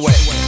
Sweat,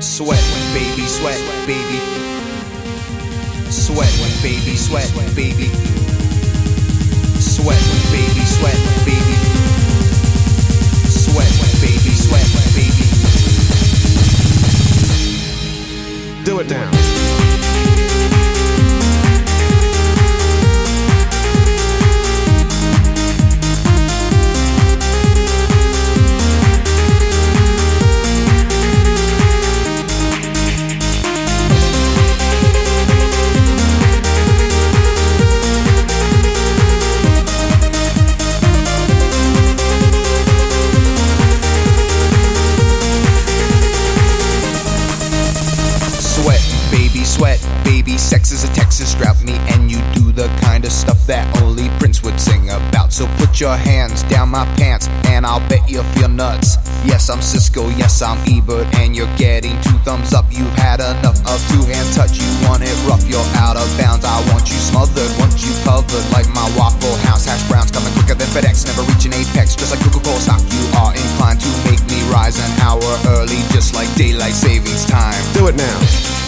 Sweat, baby, sweat, baby. Sweat, baby, sweat, baby. Sweat, baby, sweat, baby. Sweat, baby, sweat, baby. Do it now. The stuff that only Prince would sing about. So put your hands down my pants, and I'll bet you'll feel nuts. Yes, I'm Siskel. Yes, I'm Ebert, and you're getting two thumbs up. You've had enough of two hand touch. You want it rough, you're out of bounds. I want you smothered, want you covered like my Waffle House hash browns coming quicker than FedEx. Never reaching apex, just like Coca-Cola stock. You are inclined to make me rise an hour early, just like daylight savings time. Do it now.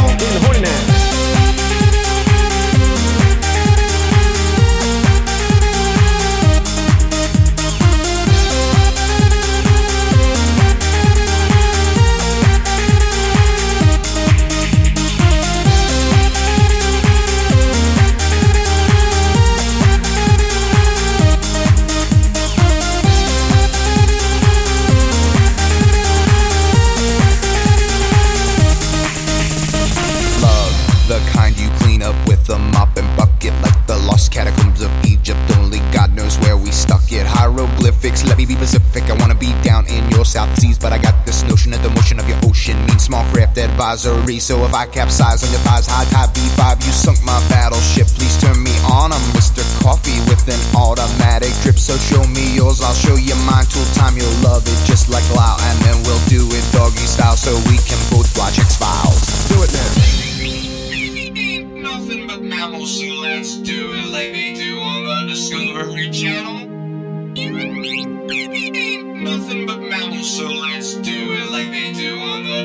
Hieroglyphics, let me be Pacific. I wanna be down in your South Seas, but I got this notion that the motion of your ocean means small craft advisory. So if I capsize on your thighs, high tide B5, you sunk my battleship. Please turn me on. I'm Mr. Coffee with an automatic drip. So show me yours, I'll show you mine. Tool time, you'll love it just like Lau, and then we'll do it doggy style so we can both watch X Files. Do it now. nothing but mammals, so let's do it like they do on the Discovery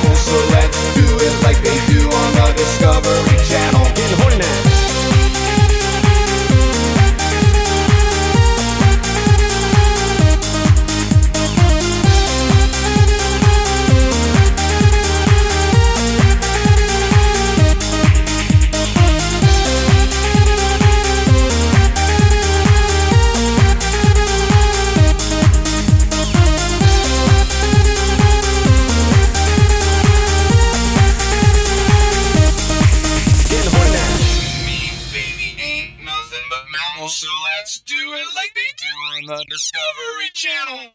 不是 so let's do it like they do on the Discovery Channel.